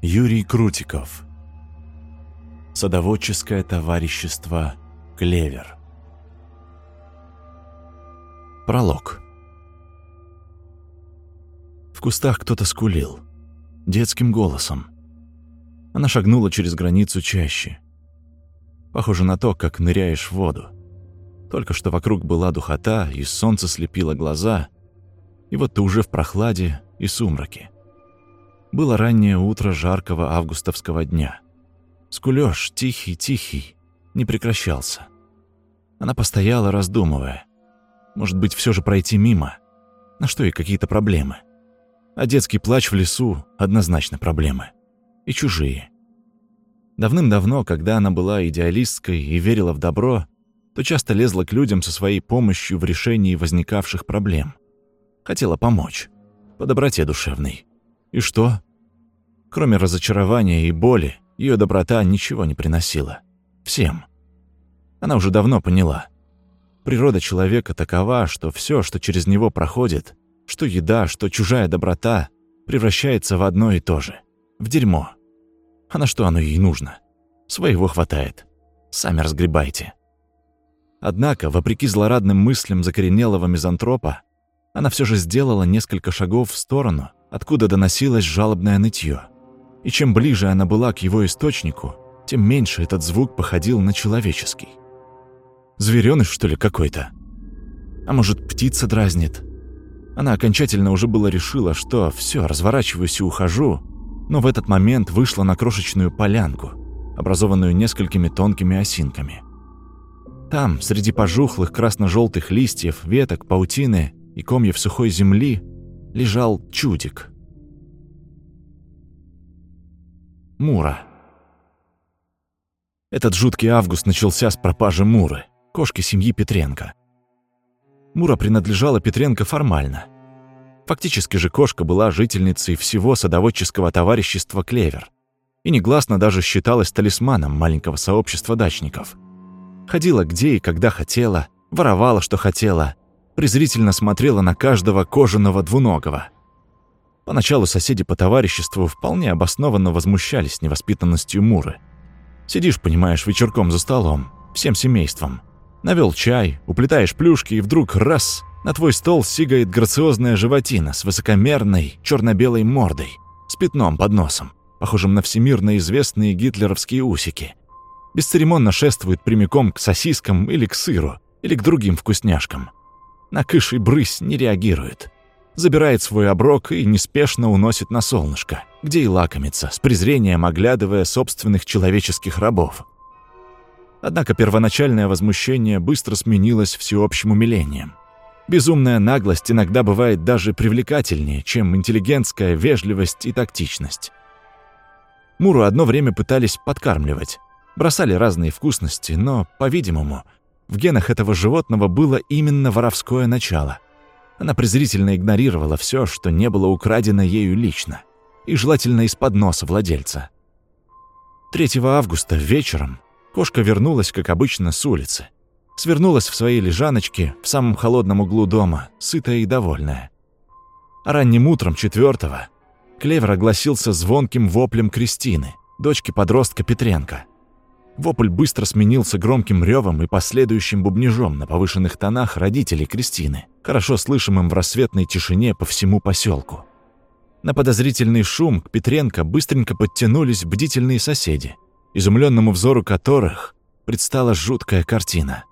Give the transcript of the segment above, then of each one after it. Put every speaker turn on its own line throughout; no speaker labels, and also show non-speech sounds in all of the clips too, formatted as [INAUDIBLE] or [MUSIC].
Юрий Крутиков. Садоводческое товарищество «Клевер». Пролог. В кустах кто-то скулил. Детским голосом. Она шагнула через границу чаще. Похоже на то, как ныряешь в воду. Только что вокруг была духота, и солнце слепило глаза, и вот ты уже в прохладе и сумраке. Было раннее утро жаркого августовского дня. Скулёж, тихий-тихий, не прекращался. Она постояла, раздумывая. Может быть, все же пройти мимо? На что и какие-то проблемы? А детский плач в лесу — однозначно проблемы. И чужие. Давным-давно, когда она была идеалисткой и верила в добро, то часто лезла к людям со своей помощью в решении возникавших проблем. Хотела помочь. По доброте душевной. И что? Кроме разочарования и боли, ее доброта ничего не приносила. Всем. Она уже давно поняла. Природа человека такова, что все, что через него проходит, что еда, что чужая доброта, превращается в одно и то же. В дерьмо. А на что оно ей нужно? Своего хватает. Сами разгребайте. Однако, вопреки злорадным мыслям закоренелого мизантропа, она все же сделала несколько шагов в сторону откуда доносилось жалобное нытье. И чем ближе она была к его источнику, тем меньше этот звук походил на человеческий. Зверёныш, что ли, какой-то? А может, птица дразнит? Она окончательно уже было решила, что все, разворачиваюсь и ухожу, но в этот момент вышла на крошечную полянку, образованную несколькими тонкими осинками. Там, среди пожухлых красно-желтых листьев, веток, паутины и комьев сухой земли, лежал чудик. Мура. Этот жуткий август начался с пропажи Муры, кошки семьи Петренко. Мура принадлежала Петренко формально. Фактически же кошка была жительницей всего садоводческого товарищества «Клевер» и негласно даже считалась талисманом маленького сообщества дачников. Ходила где и когда хотела, воровала, что хотела, презрительно смотрела на каждого кожаного двуногого. Поначалу соседи по товариществу вполне обоснованно возмущались невоспитанностью Муры. Сидишь, понимаешь, вечерком за столом, всем семейством. Навел чай, уплетаешь плюшки, и вдруг раз — на твой стол сигает грациозная животина с высокомерной черно-белой мордой, с пятном под носом, похожим на всемирно известные гитлеровские усики. Бесцеремонно шествует прямиком к сосискам или к сыру, или к другим вкусняшкам. На кыш и брысь не реагирует. Забирает свой оброк и неспешно уносит на солнышко, где и лакомится, с презрением оглядывая собственных человеческих рабов. Однако первоначальное возмущение быстро сменилось всеобщим умилением. Безумная наглость иногда бывает даже привлекательнее, чем интеллигентская вежливость и тактичность. Муру одно время пытались подкармливать. Бросали разные вкусности, но, по-видимому, в генах этого животного было именно воровское начало. Она презрительно игнорировала все, что не было украдено ею лично, и желательно из-под носа владельца. 3 августа вечером кошка вернулась, как обычно, с улицы. Свернулась в своей лежаночке в самом холодном углу дома, сытая и довольная. А ранним утром четвертого Клевер огласился звонким воплем Кристины, дочки подростка Петренко – Вопль быстро сменился громким ревом и последующим бубнежом на повышенных тонах родителей Кристины, хорошо слышимым в рассветной тишине по всему поселку. На подозрительный шум к Петренко быстренько подтянулись бдительные соседи, изумленному взору которых предстала жуткая картина.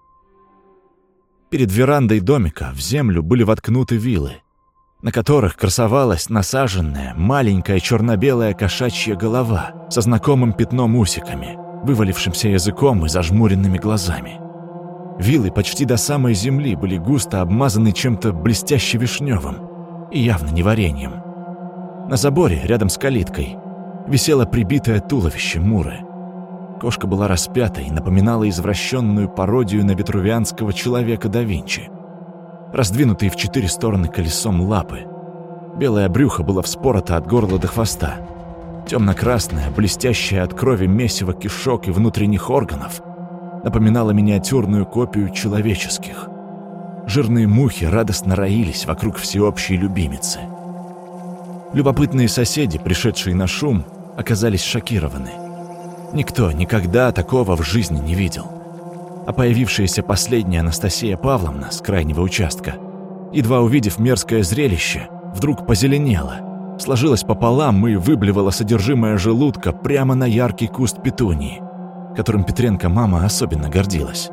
Перед верандой домика в землю были воткнуты вилы, на которых красовалась насаженная маленькая черно-белая кошачья голова со знакомым пятном усиками – вывалившимся языком и зажмуренными глазами. Вилы почти до самой земли были густо обмазаны чем-то блестяще вишневым и явно не вареньем. На заборе, рядом с калиткой, висело прибитое туловище Муры. Кошка была распята и напоминала извращенную пародию на ветрувианского человека да Винчи. Раздвинутые в четыре стороны колесом лапы. Белое брюхо было вспорото от горла до хвоста — Темно-красная, блестящая от крови месиво кишок и внутренних органов напоминала миниатюрную копию человеческих. Жирные мухи радостно роились вокруг всеобщей любимицы. Любопытные соседи, пришедшие на шум, оказались шокированы. Никто никогда такого в жизни не видел. А появившаяся последняя Анастасия Павловна с крайнего участка, едва увидев мерзкое зрелище, вдруг позеленела, сложилась пополам и выблевала содержимое желудка прямо на яркий куст петунии, которым Петренко мама особенно гордилась.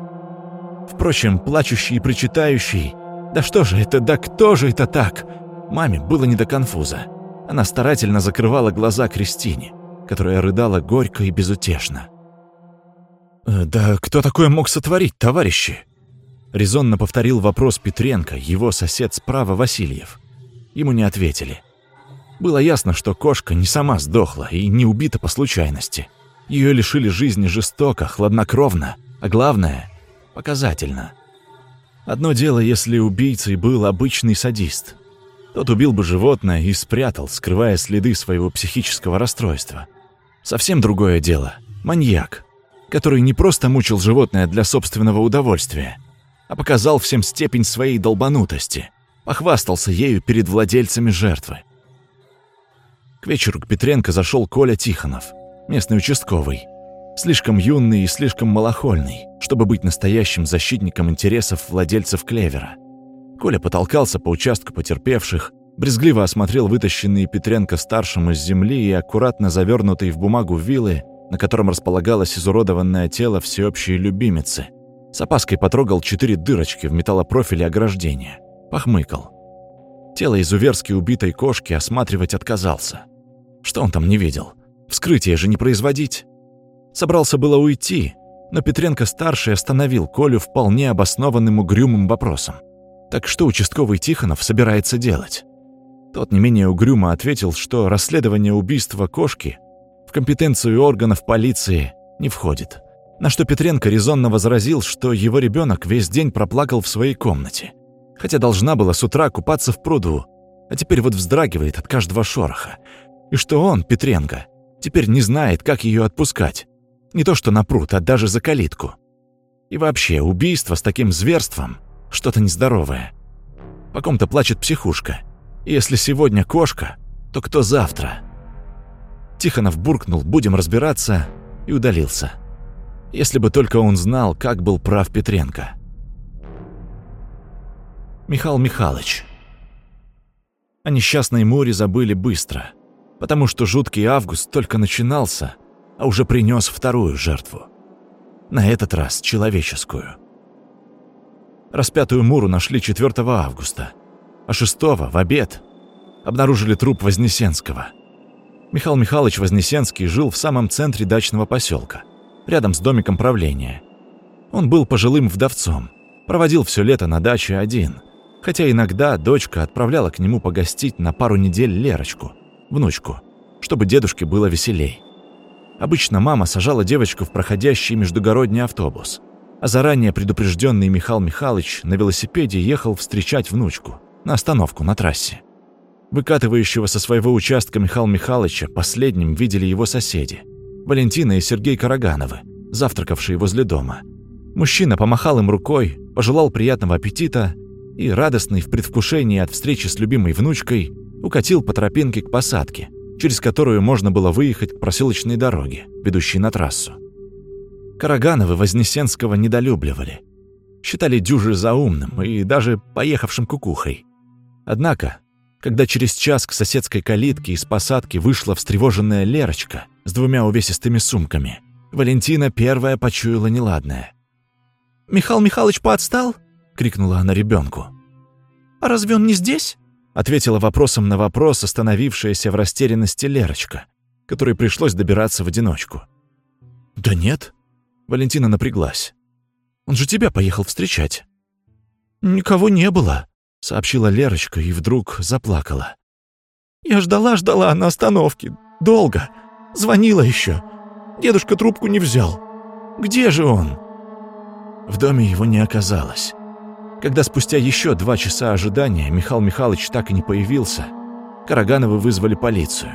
Впрочем, плачущий и причитающий «Да что же это, да кто же это так?» Маме было не до конфуза. Она старательно закрывала глаза Кристине, которая рыдала горько и безутешно. «Э, «Да кто такое мог сотворить, товарищи?» Резонно повторил вопрос Петренко, его сосед справа Васильев. Ему не ответили. Было ясно, что кошка не сама сдохла и не убита по случайности. Ее лишили жизни жестоко, хладнокровно, а главное — показательно. Одно дело, если убийцей был обычный садист. Тот убил бы животное и спрятал, скрывая следы своего психического расстройства. Совсем другое дело — маньяк, который не просто мучил животное для собственного удовольствия, а показал всем степень своей долбанутости, похвастался ею перед владельцами жертвы. К вечеру к Петренко зашел Коля Тихонов, местный участковый, слишком юный и слишком малохольный, чтобы быть настоящим защитником интересов владельцев клевера. Коля потолкался по участку потерпевших, брезгливо осмотрел вытащенные Петренко-старшим из земли и аккуратно завернутые в бумагу вилы, на котором располагалось изуродованное тело всеобщей любимицы. С опаской потрогал четыре дырочки в металлопрофиле ограждения. Похмыкал. Тело изуверски убитой кошки осматривать отказался. Что он там не видел? Вскрытие же не производить. Собрался было уйти, но Петренко-старший остановил Колю вполне обоснованным угрюмым вопросом. Так что участковый Тихонов собирается делать? Тот не менее угрюмо ответил, что расследование убийства кошки в компетенцию органов полиции не входит. На что Петренко резонно возразил, что его ребенок весь день проплакал в своей комнате, хотя должна была с утра купаться в пруду, а теперь вот вздрагивает от каждого шороха. И что он, Петренко, теперь не знает, как ее отпускать. Не то что на пруд, а даже за калитку. И вообще, убийство с таким зверством — что-то нездоровое. По ком-то плачет психушка — если сегодня кошка, то кто завтра? Тихонов буркнул «будем разбираться» и удалился. Если бы только он знал, как был прав Петренко. Михаил Михайлович. О несчастной море забыли быстро, потому что жуткий август только начинался, а уже принес вторую жертву. На этот раз человеческую. Распятую Муру нашли 4 августа – а шестого, в обед, обнаружили труп Вознесенского. Михаил Михайлович Вознесенский жил в самом центре дачного поселка, рядом с домиком правления. Он был пожилым вдовцом, проводил все лето на даче один, хотя иногда дочка отправляла к нему погостить на пару недель Лерочку, внучку, чтобы дедушке было веселей. Обычно мама сажала девочку в проходящий междугородний автобус, а заранее предупрежденный Михаил Михайлович на велосипеде ехал встречать внучку на остановку на трассе. Выкатывающего со своего участка Михаила Михайловича последним видели его соседи. Валентина и Сергей Карагановы, завтракавшие возле дома. Мужчина помахал им рукой, пожелал приятного аппетита и, радостный в предвкушении от встречи с любимой внучкой, укатил по тропинке к посадке, через которую можно было выехать к проселочной дороге, ведущей на трассу. Карагановы Вознесенского недолюбливали. Считали дюжи заумным и даже поехавшим кукухой. Однако, когда через час к соседской калитке из посадки вышла встревоженная Лерочка с двумя увесистыми сумками, Валентина первая почуяла неладное. «Михаил Михайлович поотстал?» — крикнула она ребенку. «А разве он не здесь?» — ответила вопросом на вопрос остановившаяся в растерянности Лерочка, которой пришлось добираться в одиночку. «Да нет». Валентина напряглась. «Он же тебя поехал встречать». «Никого не было», сообщила Лерочка и вдруг заплакала. «Я ждала-ждала на остановке. Долго. Звонила еще. Дедушка трубку не взял. Где же он?» В доме его не оказалось. Когда спустя еще два часа ожидания Михаил Михайлович так и не появился, Карагановы вызвали полицию.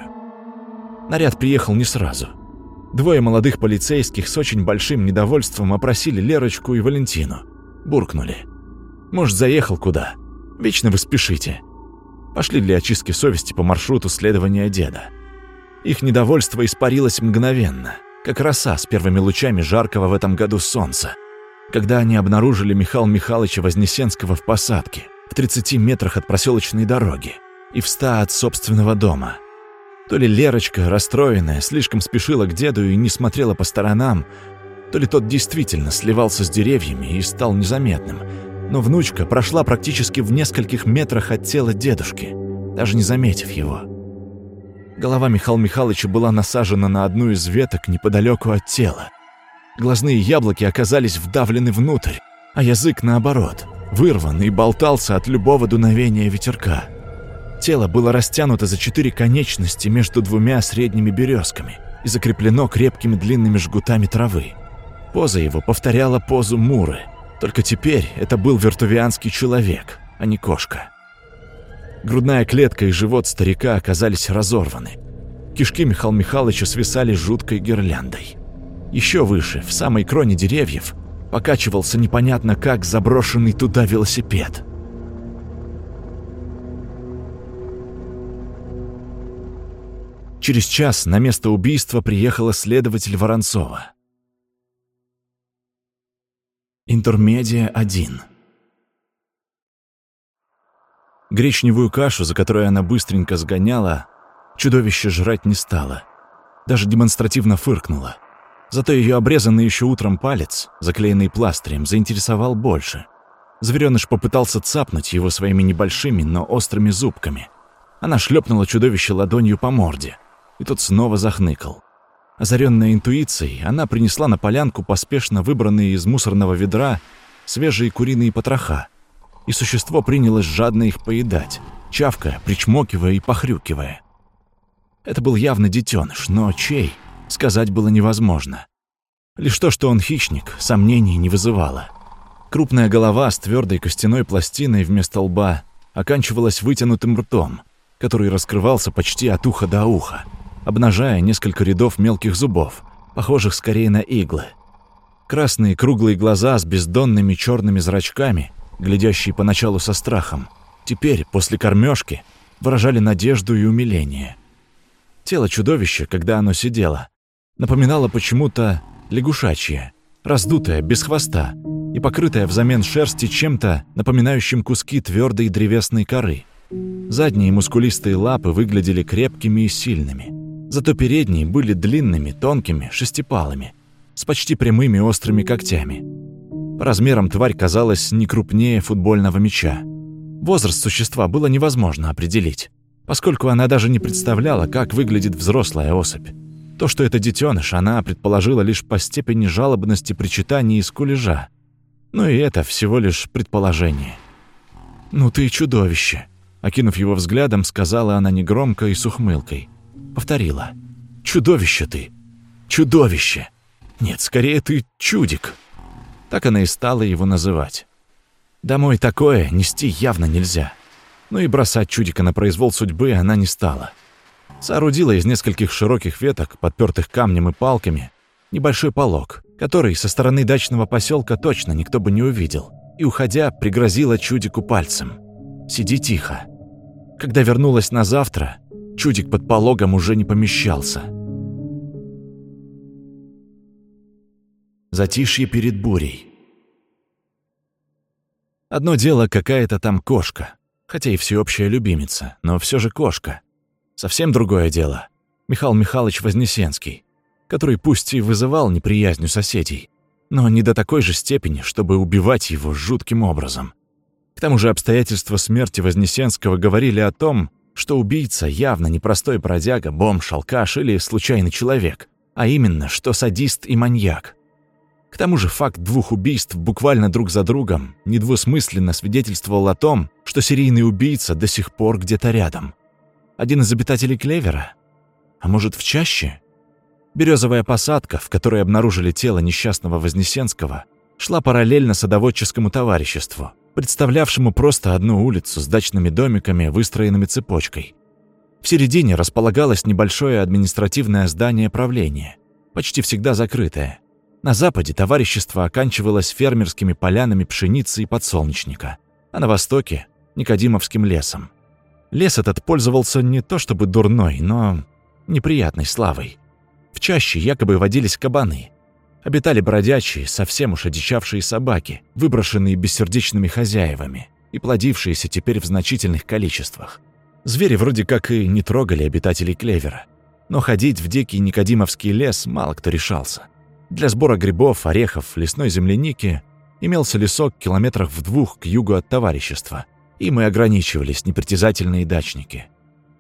Наряд приехал не сразу. Двое молодых полицейских с очень большим недовольством опросили Лерочку и Валентину. Буркнули. «Может, заехал куда?» Вечно вы спешите. Пошли для очистки совести по маршруту следования деда. Их недовольство испарилось мгновенно, как роса с первыми лучами жаркого в этом году солнца, когда они обнаружили Михаила Михайловича Вознесенского в посадке, в 30 метрах от проселочной дороги и в 100 от собственного дома. То ли Лерочка, расстроенная, слишком спешила к деду и не смотрела по сторонам, то ли тот действительно сливался с деревьями и стал незаметным, но внучка прошла практически в нескольких метрах от тела дедушки, даже не заметив его. Голова Михаила Михайловича была насажена на одну из веток неподалеку от тела. Глазные яблоки оказались вдавлены внутрь, а язык, наоборот, вырван и болтался от любого дуновения ветерка. Тело было растянуто за четыре конечности между двумя средними березками и закреплено крепкими длинными жгутами травы. Поза его повторяла позу Муры, только теперь это был вертувианский человек, а не кошка. Грудная клетка и живот старика оказались разорваны. Кишки Михаила Михайловича свисали жуткой гирляндой. Еще выше, в самой кроне деревьев, покачивался непонятно как заброшенный туда велосипед. Через час на место убийства приехала следователь Воронцова. Интермедия 1 Гречневую кашу, за которой она быстренько сгоняла, чудовище жрать не стало. Даже демонстративно фыркнула. Зато ее обрезанный еще утром палец, заклеенный пластырем, заинтересовал больше. Звереныш попытался цапнуть его своими небольшими, но острыми зубками. Она шлепнула чудовище ладонью по морде, и тот снова захныкал. Озаренная интуицией, она принесла на полянку поспешно выбранные из мусорного ведра свежие куриные потроха, и существо принялось жадно их поедать, чавкая, причмокивая и похрюкивая. Это был явно детеныш, но чей, сказать было невозможно. Лишь то, что он хищник, сомнений не вызывало. Крупная голова с твердой костяной пластиной вместо лба оканчивалась вытянутым ртом, который раскрывался почти от уха до уха, обнажая несколько рядов мелких зубов, похожих скорее на иглы. Красные круглые глаза с бездонными черными зрачками глядящие поначалу со страхом, теперь, после кормежки, выражали надежду и умиление. Тело чудовища, когда оно сидело, напоминало почему-то лягушачье, раздутое, без хвоста и покрытое взамен шерсти чем-то, напоминающим куски твердой древесной коры. Задние мускулистые лапы выглядели крепкими и сильными, зато передние были длинными, тонкими, шестипалыми, с почти прямыми острыми когтями. По размерам тварь казалась не крупнее футбольного мяча. Возраст существа было невозможно определить, поскольку она даже не представляла, как выглядит взрослая особь. То, что это детеныш, она предположила лишь по степени жалобности причитаний и скулежа. Но и это всего лишь предположение. «Ну ты чудовище!» Окинув его взглядом, сказала она негромко и с ухмылкой. Повторила. «Чудовище ты! Чудовище! Нет, скорее ты чудик!» Так она и стала его называть. Домой такое нести явно нельзя. Ну и бросать чудика на произвол судьбы она не стала. Соорудила из нескольких широких веток, подпертых камнем и палками, небольшой полог, который со стороны дачного поселка точно никто бы не увидел, и, уходя, пригрозила чудику пальцем. «Сиди тихо». Когда вернулась на завтра, чудик под пологом уже не помещался — Затишье перед бурей. Одно дело какая-то там кошка, хотя и всеобщая любимица, но все же кошка. Совсем другое дело. Михаил Михайлович Вознесенский, который пусть и вызывал неприязнь у соседей, но не до такой же степени, чтобы убивать его жутким образом. К тому же обстоятельства смерти Вознесенского говорили о том, что убийца явно не простой бродяга, бомж, алкаш или случайный человек, а именно, что садист и маньяк. К тому же факт двух убийств буквально друг за другом недвусмысленно свидетельствовал о том, что серийный убийца до сих пор где-то рядом. Один из обитателей Клевера? А может, в чаще? Березовая посадка, в которой обнаружили тело несчастного Вознесенского, шла параллельно садоводческому товариществу, представлявшему просто одну улицу с дачными домиками, выстроенными цепочкой. В середине располагалось небольшое административное здание правления, почти всегда закрытое – на западе товарищество оканчивалось фермерскими полянами пшеницы и подсолнечника, а на востоке — Никодимовским лесом. Лес этот пользовался не то чтобы дурной, но неприятной славой. В чаще якобы водились кабаны. Обитали бродячие, совсем уж одичавшие собаки, выброшенные бессердечными хозяевами и плодившиеся теперь в значительных количествах. Звери вроде как и не трогали обитателей клевера. Но ходить в дикий Никодимовский лес мало кто решался. Для сбора грибов, орехов, лесной земляники имелся лесок километрах в двух к югу от товарищества. И ограничивались непритязательные дачники.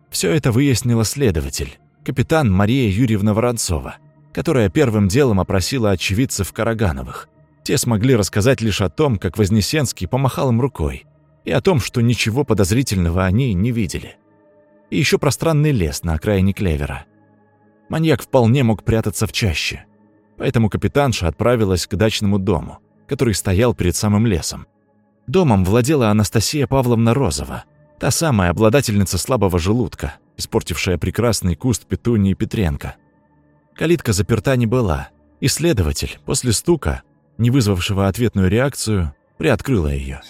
Все это выяснила следователь, капитан Мария Юрьевна Воронцова, которая первым делом опросила очевидцев Карагановых. Те смогли рассказать лишь о том, как Вознесенский помахал им рукой, и о том, что ничего подозрительного они не видели. И еще пространный лес на окраине Клевера. Маньяк вполне мог прятаться в чаще, поэтому капитанша отправилась к дачному дому, который стоял перед самым лесом. Домом владела Анастасия Павловна Розова, та самая обладательница слабого желудка, испортившая прекрасный куст петунии Петренко. Калитка заперта не была, и следователь, после стука, не вызвавшего ответную реакцию, приоткрыла ее.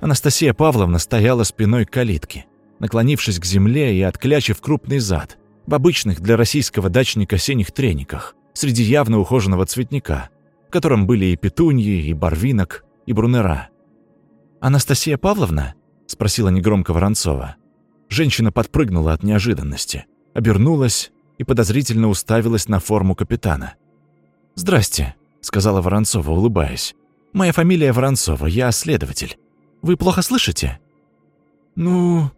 Анастасия Павловна стояла спиной к калитке, наклонившись к земле и отклячив крупный зад, в обычных для российского дачника синих трениках, среди явно ухоженного цветника, в котором были и петуньи, и барвинок, и брунера. «Анастасия Павловна?» – спросила негромко Воронцова. Женщина подпрыгнула от неожиданности, обернулась и подозрительно уставилась на форму капитана. «Здрасте», – сказала Воронцова, улыбаясь. «Моя фамилия Воронцова, я следователь. Вы плохо слышите?» «Ну...»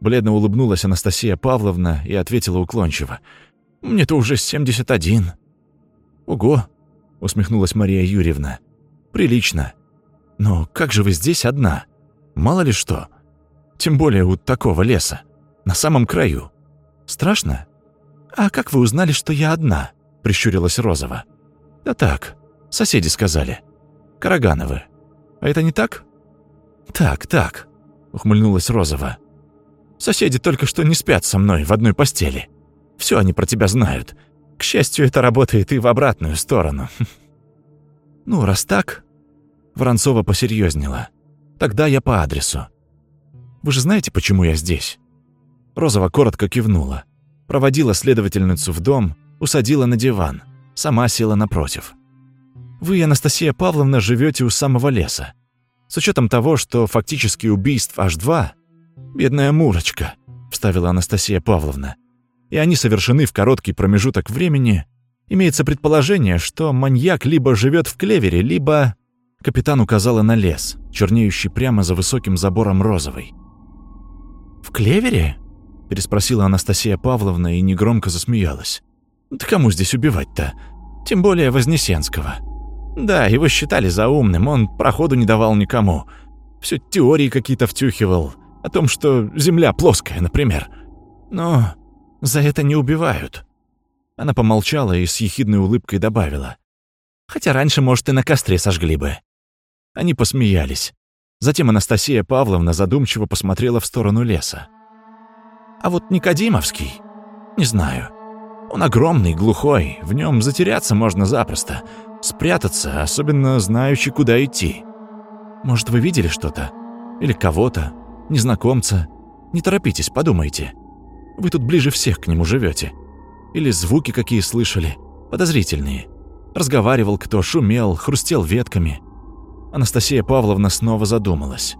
Бледно улыбнулась Анастасия Павловна и ответила уклончиво. «Мне-то уже 71». «Ого!» — усмехнулась Мария Юрьевна. «Прилично. Но как же вы здесь одна? Мало ли что. Тем более у такого леса. На самом краю. Страшно?» «А как вы узнали, что я одна?» — прищурилась Розова. «Да так, соседи сказали. Карагановы. А это не так?» «Так, так», — ухмыльнулась Розова. «Соседи только что не спят со мной в одной постели. Все они про тебя знают. К счастью, это работает и в обратную сторону». [LAUGHS] «Ну, раз так...» Воронцова посерьезнела. «Тогда я по адресу. Вы же знаете, почему я здесь?» Розова коротко кивнула. Проводила следовательницу в дом, усадила на диван. Сама села напротив. «Вы, Анастасия Павловна, живете у самого леса. С учетом того, что фактически убийств аж два, бедная Мурочка, вставила Анастасия Павловна, и они совершены в короткий промежуток времени, имеется предположение, что маньяк либо живет в клевере, либо... Капитан указала на лес, чернеющий прямо за высоким забором розовый. «В клевере?» – переспросила Анастасия Павловна и негромко засмеялась. «Да кому здесь убивать-то? Тем более Вознесенского». Да, его считали заумным, он проходу не давал никому. Все теории какие-то втюхивал. О том, что Земля плоская, например. Но за это не убивают. Она помолчала и с ехидной улыбкой добавила. Хотя раньше, может, и на костре сожгли бы. Они посмеялись. Затем Анастасия Павловна задумчиво посмотрела в сторону леса. А вот Никодимовский? Не знаю. Он огромный, глухой, в нем затеряться можно запросто — Спрятаться, особенно знающий, куда идти. Может, вы видели что-то? Или кого-то? Незнакомца? Не торопитесь, подумайте. Вы тут ближе всех к нему живете. Или звуки какие слышали? Подозрительные. Разговаривал кто, шумел, хрустел ветками. Анастасия Павловна снова задумалась.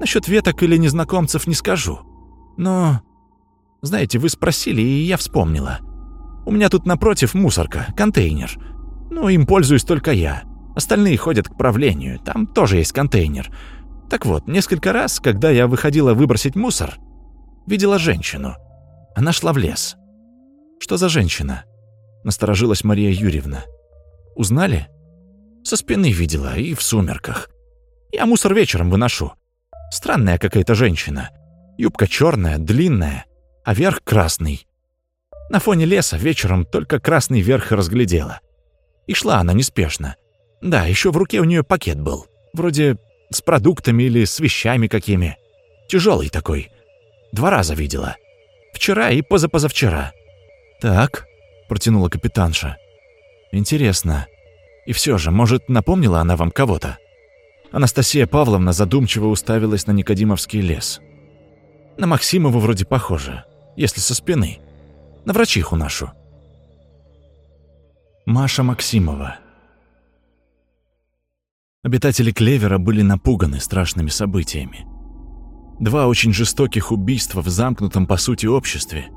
Насчет веток или незнакомцев не скажу. Но... Знаете, вы спросили, и я вспомнила. У меня тут напротив мусорка, контейнер — ну, им пользуюсь только я. Остальные ходят к правлению, там тоже есть контейнер. Так вот, несколько раз, когда я выходила выбросить мусор, видела женщину. Она шла в лес. Что за женщина? Насторожилась Мария Юрьевна. Узнали? Со спины видела и в сумерках. Я мусор вечером выношу. Странная какая-то женщина. Юбка черная, длинная, а верх красный. На фоне леса вечером только красный верх разглядела. И шла она неспешно. Да, еще в руке у нее пакет был. Вроде с продуктами или с вещами какими. Тяжелый такой. Два раза видела. Вчера и позапозавчера. «Так», — протянула капитанша. «Интересно. И все же, может, напомнила она вам кого-то?» Анастасия Павловна задумчиво уставилась на Никодимовский лес. «На Максимова вроде похоже, если со спины». На врачиху нашу. Маша Максимова. Обитатели Клевера были напуганы страшными событиями. Два очень жестоких убийства в замкнутом, по сути, обществе.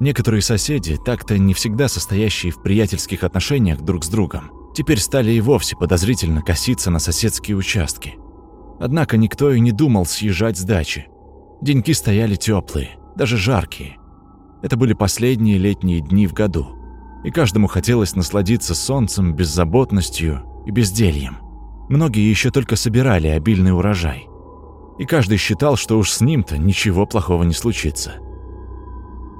Некоторые соседи, так-то не всегда состоящие в приятельских отношениях друг с другом, теперь стали и вовсе подозрительно коситься на соседские участки. Однако никто и не думал съезжать с дачи. Деньки стояли теплые, даже жаркие. Это были последние летние дни в году, и каждому хотелось насладиться солнцем, беззаботностью и бездельем. Многие еще только собирали обильный урожай. И каждый считал, что уж с ним-то ничего плохого не случится.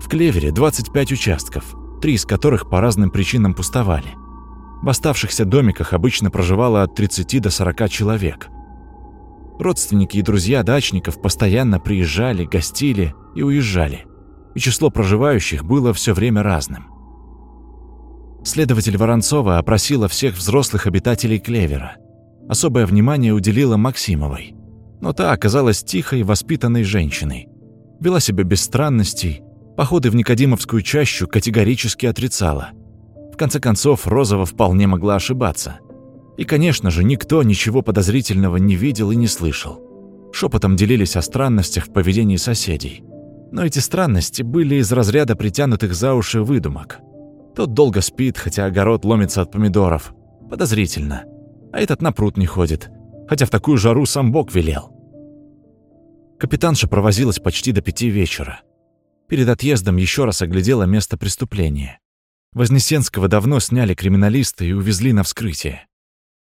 В Клевере 25 участков, три из которых по разным причинам пустовали. В оставшихся домиках обычно проживало от 30 до 40 человек. Родственники и друзья дачников постоянно приезжали, гостили и уезжали, и число проживающих было все время разным. Следователь Воронцова опросила всех взрослых обитателей Клевера. Особое внимание уделила Максимовой. Но та оказалась тихой, воспитанной женщиной. Вела себя без странностей, походы в Никодимовскую чащу категорически отрицала. Конце концов, Розова вполне могла ошибаться – и, конечно же, никто ничего подозрительного не видел и не слышал. Шепотом делились о странностях в поведении соседей. Но эти странности были из разряда притянутых за уши выдумок. Тот долго спит, хотя огород ломится от помидоров. Подозрительно. А этот на пруд не ходит, хотя в такую жару сам Бог велел. Капитанша провозилась почти до пяти вечера. Перед отъездом еще раз оглядела место преступления. Вознесенского давно сняли криминалисты и увезли на вскрытие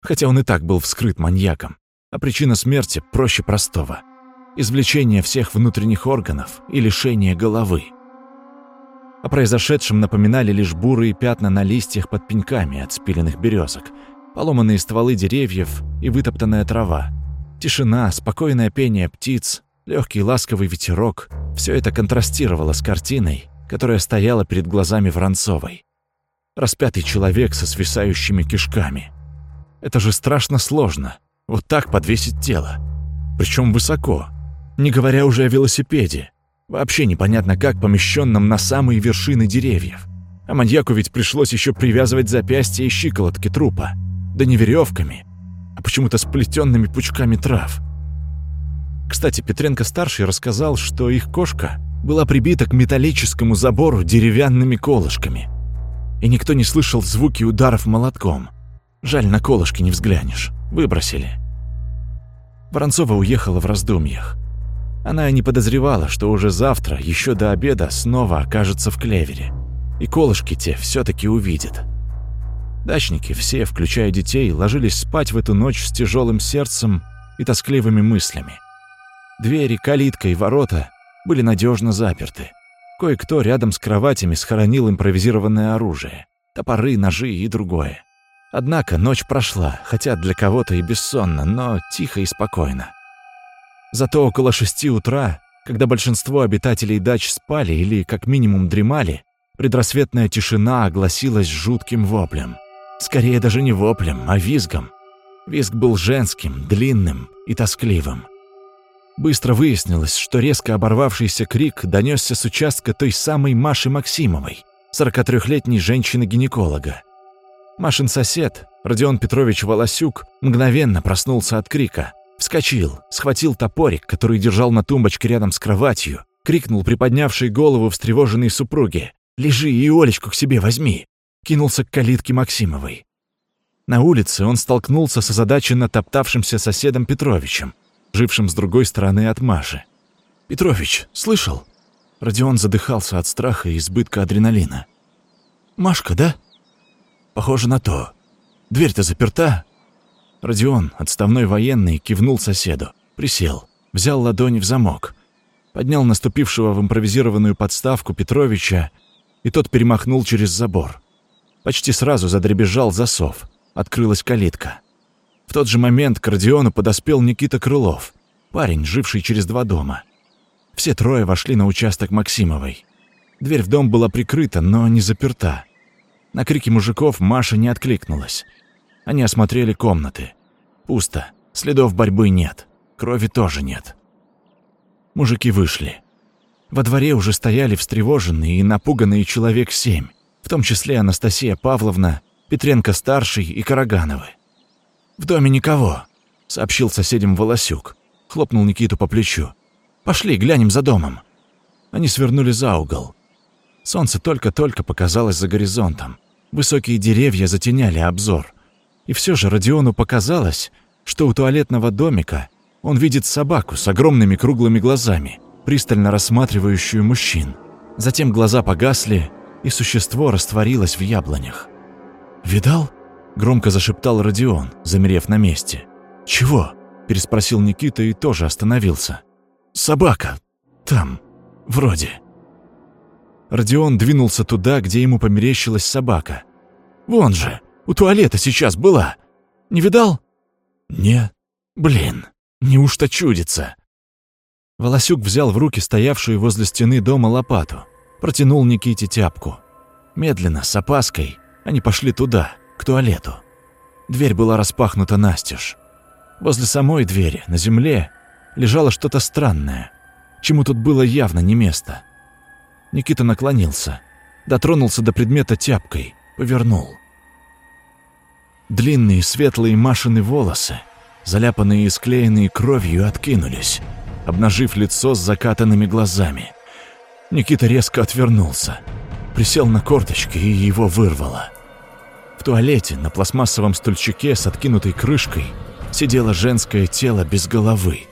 хотя он и так был вскрыт маньяком, а причина смерти проще простого – извлечение всех внутренних органов и лишение головы. О произошедшем напоминали лишь бурые пятна на листьях под пеньками от спиленных березок, поломанные стволы деревьев и вытоптанная трава. Тишина, спокойное пение птиц, легкий ласковый ветерок – все это контрастировало с картиной, которая стояла перед глазами Воронцовой. Распятый человек со свисающими кишками – это же страшно сложно. Вот так подвесить тело. Причем высоко. Не говоря уже о велосипеде. Вообще непонятно как помещенном на самые вершины деревьев. А маньяку ведь пришлось еще привязывать запястья и щиколотки трупа. Да не веревками, а почему-то сплетенными пучками трав. Кстати, Петренко-старший рассказал, что их кошка была прибита к металлическому забору деревянными колышками. И никто не слышал звуки ударов молотком – Жаль, на колышки не взглянешь. Выбросили. Воронцова уехала в раздумьях. Она и не подозревала, что уже завтра, еще до обеда, снова окажется в клевере. И колышки те все таки увидят. Дачники все, включая детей, ложились спать в эту ночь с тяжелым сердцем и тоскливыми мыслями. Двери, калитка и ворота были надежно заперты. Кое-кто рядом с кроватями схоронил импровизированное оружие. Топоры, ножи и другое. Однако ночь прошла, хотя для кого-то и бессонно, но тихо и спокойно. Зато около шести утра, когда большинство обитателей дач спали или как минимум дремали, предрассветная тишина огласилась жутким воплем. Скорее даже не воплем, а визгом. Визг был женским, длинным и тоскливым. Быстро выяснилось, что резко оборвавшийся крик донесся с участка той самой Маши Максимовой, 43-летней женщины-гинеколога. Машин сосед, Родион Петрович Волосюк, мгновенно проснулся от крика. Вскочил, схватил топорик, который держал на тумбочке рядом с кроватью, крикнул приподнявшей голову встревоженной супруге «Лежи и Олечку к себе возьми!» кинулся к калитке Максимовой. На улице он столкнулся с озадаченно топтавшимся соседом Петровичем, жившим с другой стороны от Маши. «Петрович, слышал?» Родион задыхался от страха и избытка адреналина. «Машка, да?» Похоже на то. Дверь-то заперта. Родион, отставной военный, кивнул соседу. Присел, взял ладони в замок. Поднял наступившего в импровизированную подставку Петровича, и тот перемахнул через забор. Почти сразу задребезжал засов. Открылась калитка. В тот же момент к Родиону подоспел Никита Крылов, парень, живший через два дома. Все трое вошли на участок Максимовой. Дверь в дом была прикрыта, но не заперта. На крики мужиков Маша не откликнулась. Они осмотрели комнаты. Пусто. Следов борьбы нет. Крови тоже нет. Мужики вышли. Во дворе уже стояли встревоженные и напуганные человек семь, в том числе Анастасия Павловна, Петренко-старший и Карагановы. «В доме никого», — сообщил соседям Волосюк. Хлопнул Никиту по плечу. «Пошли, глянем за домом». Они свернули за угол. Солнце только-только показалось за горизонтом. Высокие деревья затеняли обзор. И все же Родиону показалось, что у туалетного домика он видит собаку с огромными круглыми глазами, пристально рассматривающую мужчин. Затем глаза погасли, и существо растворилось в яблонях. «Видал?» — громко зашептал Родион, замерев на месте. «Чего?» — переспросил Никита и тоже остановился. «Собака. Там. Вроде». Родион двинулся туда, где ему померещилась собака. «Вон же, у туалета сейчас была. Не видал?» «Не. Блин, неужто чудится?» Волосюк взял в руки стоявшую возле стены дома лопату, протянул Никите тяпку. Медленно, с опаской, они пошли туда, к туалету. Дверь была распахнута настежь. Возле самой двери, на земле, лежало что-то странное, чему тут было явно не место. Никита наклонился, дотронулся до предмета тяпкой, повернул. Длинные светлые Машины волосы, заляпанные и склеенные кровью, откинулись обнажив лицо с закатанными глазами. Никита резко отвернулся, присел на корточки и его вырвало. В туалете на пластмассовом стульчике с откинутой крышкой сидело женское тело без головы.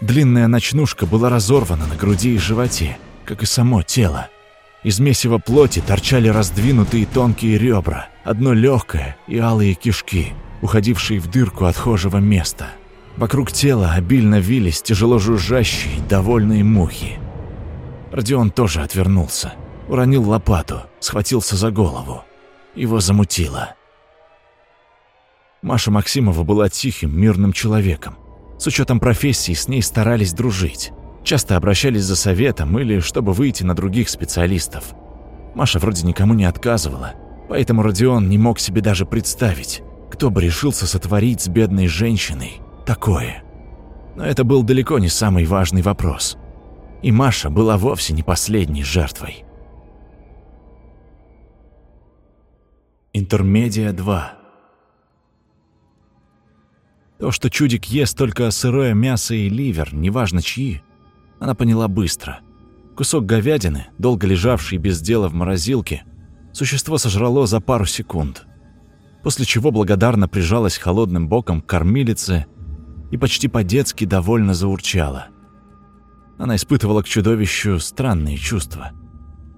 Длинная ночнушка была разорвана на груди и животе, как и само тело. Из месива плоти торчали раздвинутые тонкие ребра, одно легкое и алые кишки, уходившие в дырку отхожего места – Вокруг тела обильно вились тяжело жужжащие, довольные мухи. Родион тоже отвернулся, уронил лопату, схватился за голову. Его замутило. Маша Максимова была тихим, мирным человеком. С учетом профессии с ней старались дружить. Часто обращались за советом или чтобы выйти на других специалистов. Маша вроде никому не отказывала, поэтому Родион не мог себе даже представить, кто бы решился сотворить с бедной женщиной такое? Но это был далеко не самый важный вопрос. И Маша была вовсе не последней жертвой. Интермедия 2 То, что чудик ест только сырое мясо и ливер, неважно чьи, она поняла быстро. Кусок говядины, долго лежавший без дела в морозилке, существо сожрало за пару секунд, после чего благодарно прижалось холодным боком к кормилице и почти по-детски довольно заурчала. Она испытывала к чудовищу странные чувства.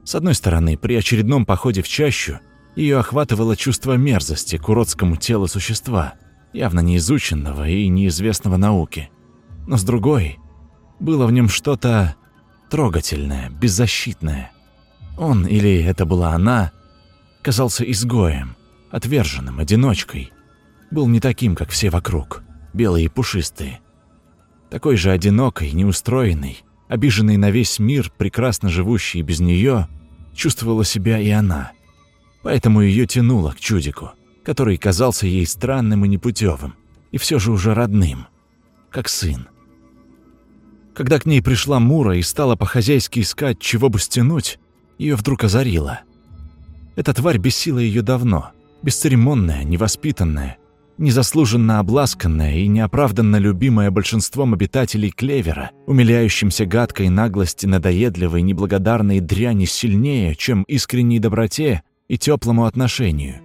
С одной стороны, при очередном походе в чащу ее охватывало чувство мерзости к уродскому телу существа, явно неизученного и неизвестного науке. Но с другой, было в нем что-то трогательное, беззащитное. Он, или это была она, казался изгоем, отверженным, одиночкой. Был не таким, как все вокруг белые и пушистые. Такой же одинокой, неустроенной, обиженной на весь мир, прекрасно живущей без нее, чувствовала себя и она. Поэтому ее тянуло к чудику, который казался ей странным и непутевым, и все же уже родным, как сын. Когда к ней пришла Мура и стала по-хозяйски искать, чего бы стянуть, ее вдруг озарило. Эта тварь бесила ее давно, бесцеремонная, невоспитанная, незаслуженно обласканная и неоправданно любимая большинством обитателей Клевера, умиляющимся гадкой наглости надоедливой неблагодарной дряни сильнее, чем искренней доброте и теплому отношению.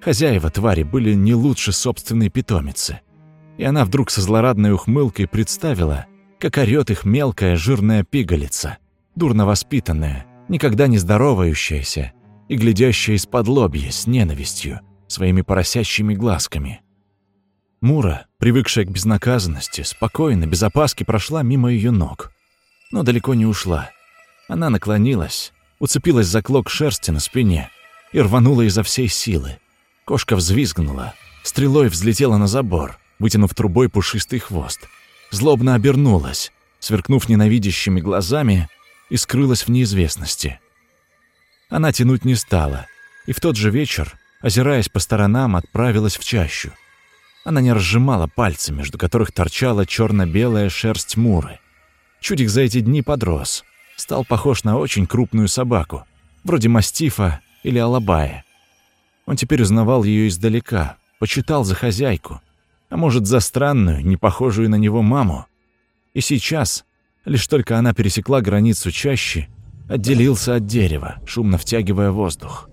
Хозяева твари были не лучше собственной питомицы. И она вдруг со злорадной ухмылкой представила, как орёт их мелкая жирная пигалица, дурно воспитанная, никогда не здоровающаяся и глядящая из-под лобья с ненавистью, своими поросящими глазками. Мура, привыкшая к безнаказанности, спокойно, без опаски прошла мимо ее ног. Но далеко не ушла. Она наклонилась, уцепилась за клок шерсти на спине и рванула изо всей силы. Кошка взвизгнула, стрелой взлетела на забор, вытянув трубой пушистый хвост. Злобно обернулась, сверкнув ненавидящими глазами, и скрылась в неизвестности. Она тянуть не стала, и в тот же вечер озираясь по сторонам, отправилась в чащу. Она не разжимала пальцы, между которых торчала черно-белая шерсть муры. Чудик за эти дни подрос. Стал похож на очень крупную собаку, вроде мастифа или алабая. Он теперь узнавал ее издалека, почитал за хозяйку, а может, за странную, не похожую на него маму. И сейчас, лишь только она пересекла границу чаще, отделился от дерева, шумно втягивая воздух.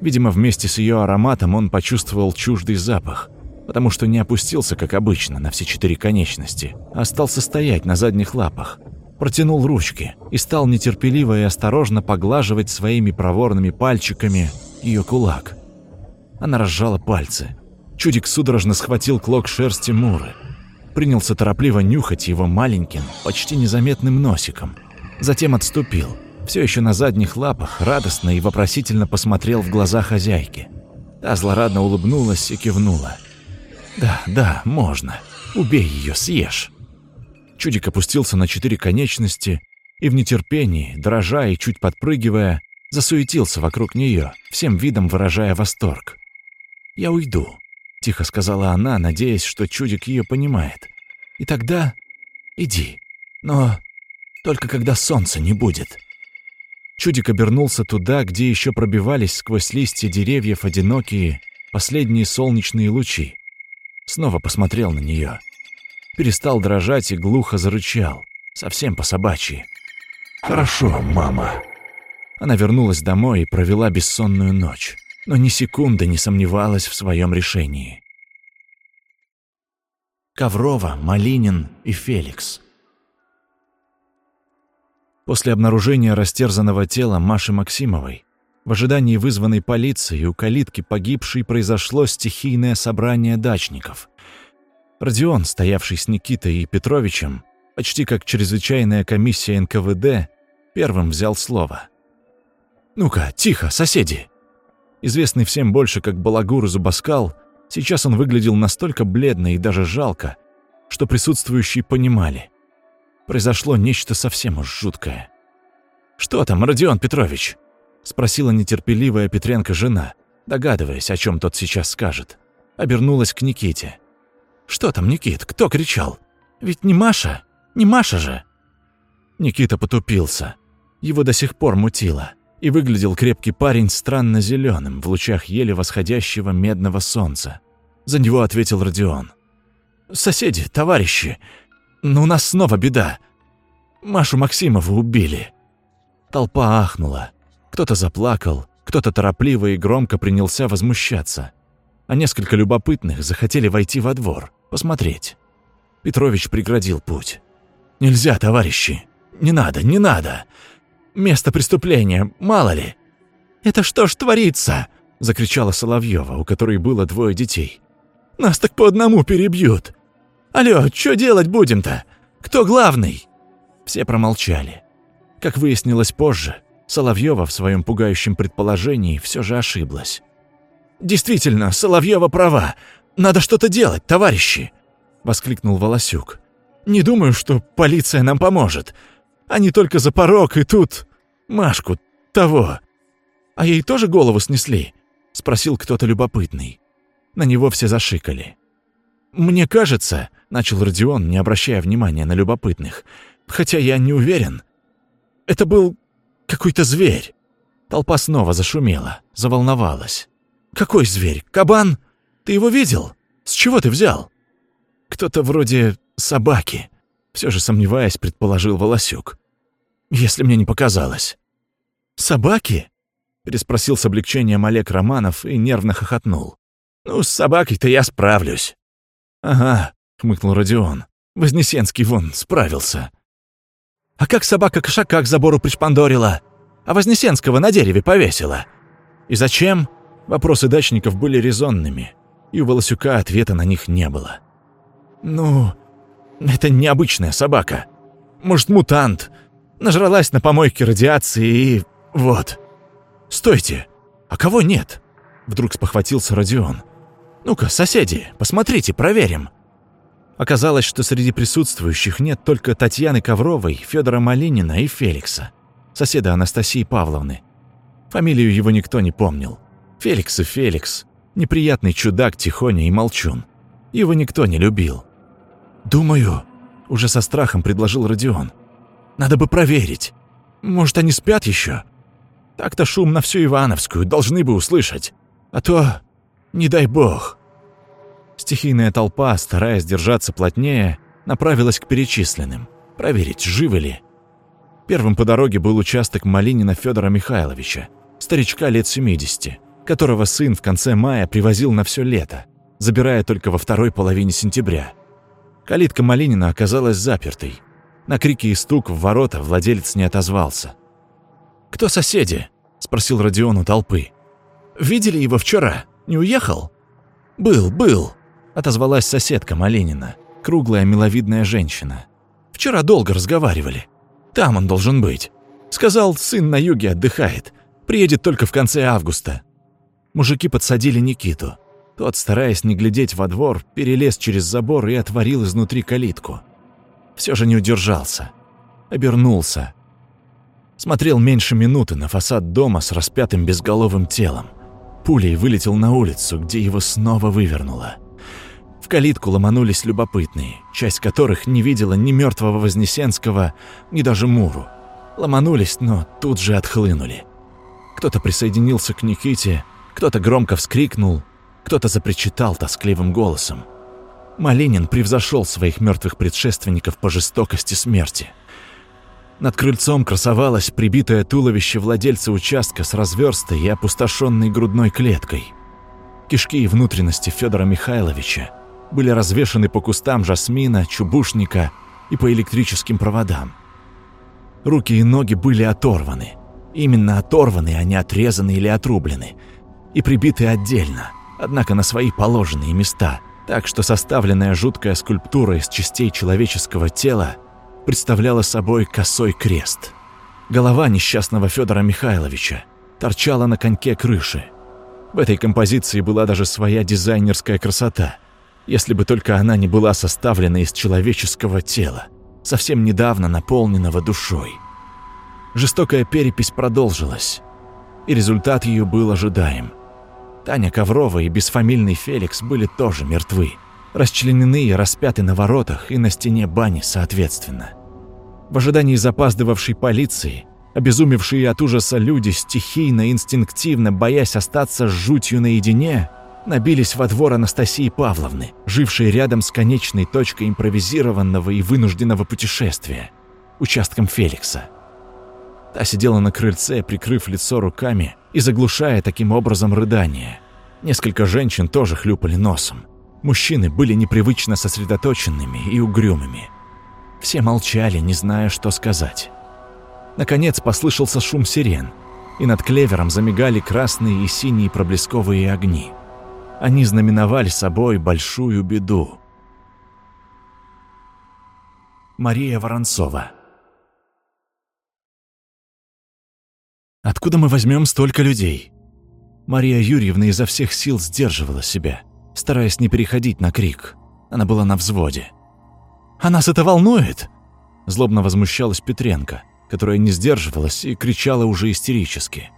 Видимо, вместе с ее ароматом он почувствовал чуждый запах, потому что не опустился, как обычно, на все четыре конечности, а остался стоять на задних лапах, протянул ручки и стал нетерпеливо и осторожно поглаживать своими проворными пальчиками ее кулак. Она разжала пальцы. Чудик судорожно схватил клок шерсти Муры. Принялся торопливо нюхать его маленьким, почти незаметным носиком. Затем отступил, все еще на задних лапах, радостно и вопросительно посмотрел в глаза хозяйки. Та злорадно улыбнулась и кивнула. «Да, да, можно. Убей ее, съешь». Чудик опустился на четыре конечности и в нетерпении, дрожа и чуть подпрыгивая, засуетился вокруг нее, всем видом выражая восторг. «Я уйду», — тихо сказала она, надеясь, что чудик ее понимает. «И тогда иди, но только когда солнца не будет». Чудик обернулся туда, где еще пробивались сквозь листья деревьев одинокие, последние солнечные лучи. Снова посмотрел на нее. Перестал дрожать и глухо зарычал, совсем по-собачьи. «Хорошо, мама». Она вернулась домой и провела бессонную ночь, но ни секунды не сомневалась в своем решении. Коврова, Малинин и Феликс. После обнаружения растерзанного тела Маши Максимовой, в ожидании вызванной полиции у калитки погибшей произошло стихийное собрание дачников. Родион, стоявший с Никитой и Петровичем, почти как чрезвычайная комиссия НКВД, первым взял слово. «Ну-ка, тихо, соседи!» Известный всем больше как Балагур Зубаскал, сейчас он выглядел настолько бледно и даже жалко, что присутствующие понимали – произошло нечто совсем уж жуткое. «Что там, Родион Петрович?» — спросила нетерпеливая Петренко жена, догадываясь, о чем тот сейчас скажет. Обернулась к Никите. «Что там, Никит, кто кричал? Ведь не Маша, не Маша же!» Никита потупился. Его до сих пор мутило, и выглядел крепкий парень странно зеленым в лучах еле восходящего медного солнца. За него ответил Родион. «Соседи, товарищи, но у нас снова беда. Машу Максимову убили». Толпа ахнула. Кто-то заплакал, кто-то торопливо и громко принялся возмущаться. А несколько любопытных захотели войти во двор, посмотреть. Петрович преградил путь. «Нельзя, товарищи! Не надо, не надо! Место преступления, мало ли!» «Это что ж творится?» — закричала Соловьева, у которой было двое детей. «Нас так по одному перебьют! Алло, что делать будем-то? Кто главный?» Все промолчали. Как выяснилось позже, Соловьева в своем пугающем предположении все же ошиблась. «Действительно, Соловьева права. Надо что-то делать, товарищи!» — воскликнул Волосюк. «Не думаю, что полиция нам поможет. Они только за порог и тут... Машку, того. А ей тоже голову снесли?» — спросил кто-то любопытный. На него все зашикали. «Мне кажется», — начал Родион, не обращая внимания на любопытных, «хотя я не уверен. Это был какой-то зверь». Толпа снова зашумела, заволновалась. «Какой зверь? Кабан? Ты его видел? С чего ты взял?» «Кто-то вроде собаки», — все же сомневаясь, предположил Волосюк. «Если мне не показалось». «Собаки?» — переспросил с облегчением Олег Романов и нервно хохотнул. «Ну, с собакой-то я справлюсь». «Ага», — хмыкнул Родион. «Вознесенский вон справился». «А как собака кошака к забору пришпандорила? А Вознесенского на дереве повесила? И зачем?» Вопросы дачников были резонными, и у Волосюка ответа на них не было. «Ну, это необычная собака. Может, мутант. Нажралась на помойке радиации и... вот. Стойте, а кого нет?» Вдруг спохватился Родион. «Ну-ка, соседи, посмотрите, проверим». Оказалось, что среди присутствующих нет только Татьяны Ковровой, Федора Малинина и Феликса, соседа Анастасии Павловны. Фамилию его никто не помнил. Феликс и Феликс. Неприятный чудак, тихоня и молчун. Его никто не любил. «Думаю», — уже со страхом предложил Родион. «Надо бы проверить. Может, они спят еще? Так-то шум на всю Ивановскую должны бы услышать. А то, не дай бог». Стихийная толпа, стараясь держаться плотнее, направилась к перечисленным, проверить, живы ли. Первым по дороге был участок Малинина Федора Михайловича, старичка лет 70, которого сын в конце мая привозил на все лето, забирая только во второй половине сентября. Калитка Малинина оказалась запертой. На крики и стук в ворота владелец не отозвался. «Кто соседи?» – спросил Родион у толпы. «Видели его вчера? Не уехал?» «Был, был», – отозвалась соседка Малинина, круглая миловидная женщина. «Вчера долго разговаривали. Там он должен быть. Сказал, сын на юге отдыхает. Приедет только в конце августа». Мужики подсадили Никиту. Тот, стараясь не глядеть во двор, перелез через забор и отворил изнутри калитку. Все же не удержался. Обернулся. Смотрел меньше минуты на фасад дома с распятым безголовым телом. Пулей вылетел на улицу, где его снова вывернуло. В калитку ломанулись любопытные, часть которых не видела ни мертвого Вознесенского, ни даже Муру. Ломанулись, но тут же отхлынули. Кто-то присоединился к Никите, кто-то громко вскрикнул, кто-то запричитал тоскливым голосом. Малинин превзошел своих мертвых предшественников по жестокости смерти. Над крыльцом красовалось прибитое туловище владельца участка с разверстой и опустошенной грудной клеткой. Кишки и внутренности Федора Михайловича были развешаны по кустам жасмина, чубушника и по электрическим проводам. Руки и ноги были оторваны. Именно оторваны, а не отрезаны или отрублены. И прибиты отдельно – однако на свои положенные места, так что составленная жуткая скульптура из частей человеческого тела представляла собой косой крест. Голова несчастного Федора Михайловича торчала на коньке крыши. В этой композиции была даже своя дизайнерская красота, если бы только она не была составлена из человеческого тела, совсем недавно наполненного душой. Жестокая перепись продолжилась, и результат ее был ожидаем – Таня Коврова и бесфамильный Феликс были тоже мертвы, расчленены и распяты на воротах и на стене бани соответственно. В ожидании запаздывавшей полиции, обезумевшие от ужаса люди, стихийно, инстинктивно, боясь остаться с жутью наедине, набились во двор Анастасии Павловны, жившей рядом с конечной точкой импровизированного и вынужденного путешествия, участком Феликса. Та сидела на крыльце, прикрыв лицо руками и заглушая таким образом рыдание. Несколько женщин тоже хлюпали носом. Мужчины были непривычно сосредоточенными и угрюмыми. Все молчали, не зная, что сказать. Наконец послышался шум сирен, и над клевером замигали красные и синие проблесковые огни. Они знаменовали собой большую беду. Мария Воронцова Откуда мы возьмем столько людей? Мария Юрьевна изо всех сил сдерживала себя, стараясь не переходить на крик. Она была на взводе. «А нас это волнует?» Злобно возмущалась Петренко, которая не сдерживалась и кричала уже истерически.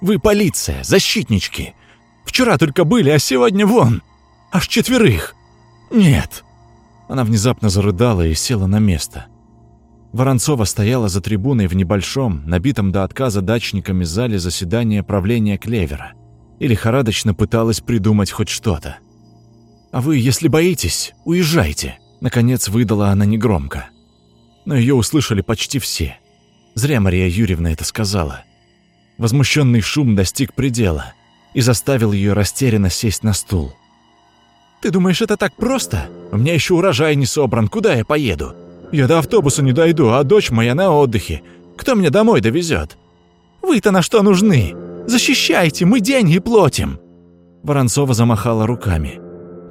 «Вы полиция, защитнички! Вчера только были, а сегодня вон! Аж четверых! Нет!» Она внезапно зарыдала и села на место. Воронцова стояла за трибуной в небольшом, набитом до отказа дачниками зале заседания правления Клевера и лихорадочно пыталась придумать хоть что-то. «А вы, если боитесь, уезжайте», — наконец выдала она негромко. Но ее услышали почти все. Зря Мария Юрьевна это сказала. Возмущенный шум достиг предела и заставил ее растерянно сесть на стул. «Ты думаешь, это так просто? У меня еще урожай не собран, куда я поеду? Я до автобуса не дойду, а дочь моя на отдыхе. Кто меня домой довезет? Вы-то на что нужны? Защищайте, мы деньги платим!» Воронцова замахала руками.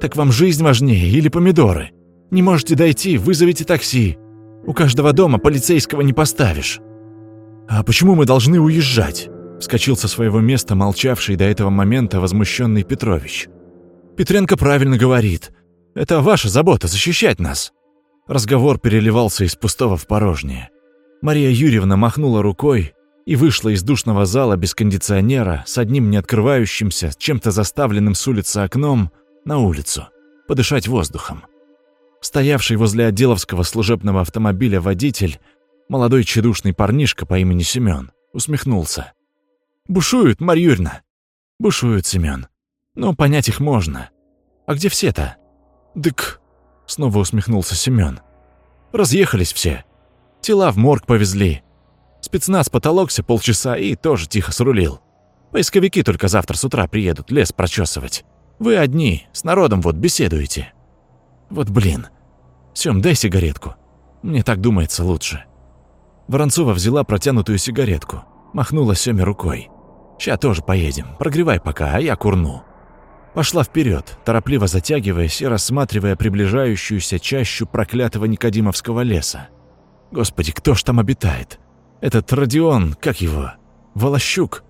«Так вам жизнь важнее или помидоры? Не можете дойти, вызовите такси. У каждого дома полицейского не поставишь». «А почему мы должны уезжать?» Вскочил со своего места молчавший до этого момента возмущенный Петрович. «Петренко правильно говорит. Это ваша забота защищать нас». Разговор переливался из пустого в порожнее. Мария Юрьевна махнула рукой и вышла из душного зала без кондиционера с одним неоткрывающимся, чем-то заставленным с улицы окном, на улицу, подышать воздухом. Стоявший возле отделовского служебного автомобиля водитель Молодой тщедушный парнишка по имени Семён усмехнулся. «Бушуют, Марья Юрьевна!» «Бушуют, Семён. Ну, понять их можно. А где все-то?» «Дык!» — снова усмехнулся Семён. «Разъехались все. Тела в морг повезли. Спецназ потолокся полчаса и тоже тихо срулил. Поисковики только завтра с утра приедут лес прочесывать. Вы одни, с народом вот беседуете. Вот блин. Сём, дай сигаретку. Мне так думается лучше». Воронцова взяла протянутую сигаретку, махнула Сёме рукой. «Ща тоже поедем, прогревай пока, а я курну». Пошла вперед, торопливо затягиваясь и рассматривая приближающуюся чащу проклятого Никодимовского леса. Господи, кто ж там обитает? Этот Родион, как его? Волощук?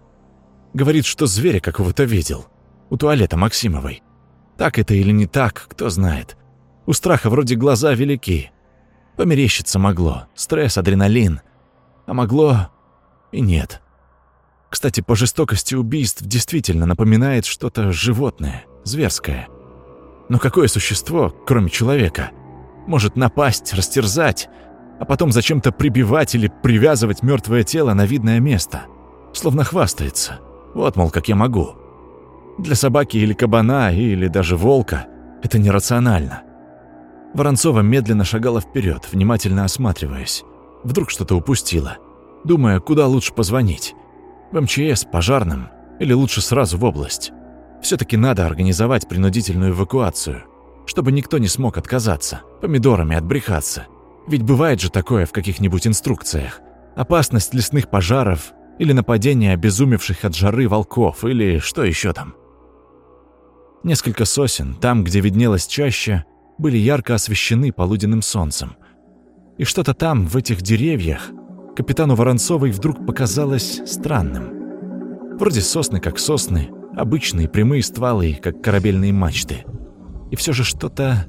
Говорит, что зверя какого-то видел. У туалета Максимовой. Так это или не так, кто знает. У страха вроде глаза велики. Померещиться могло. Стресс, адреналин. А могло и нет. Кстати, по жестокости убийств действительно напоминает что-то животное, зверское. Но какое существо, кроме человека, может напасть, растерзать, а потом зачем-то прибивать или привязывать мертвое тело на видное место? Словно хвастается. Вот, мол, как я могу. Для собаки или кабана, или даже волка это нерационально. Воронцова медленно шагала вперед, внимательно осматриваясь. Вдруг что-то упустила, думая, куда лучше позвонить. В МЧС, пожарным или лучше сразу в область. все таки надо организовать принудительную эвакуацию, чтобы никто не смог отказаться, помидорами отбрехаться. Ведь бывает же такое в каких-нибудь инструкциях. Опасность лесных пожаров или нападение обезумевших от жары волков или что еще там. Несколько сосен, там, где виднелась чаще, были ярко освещены полуденным солнцем. И что-то там, в этих деревьях, капитану Воронцовой вдруг показалось странным. Вроде сосны как сосны, обычные прямые стволы, как корабельные мачты. И все же что-то...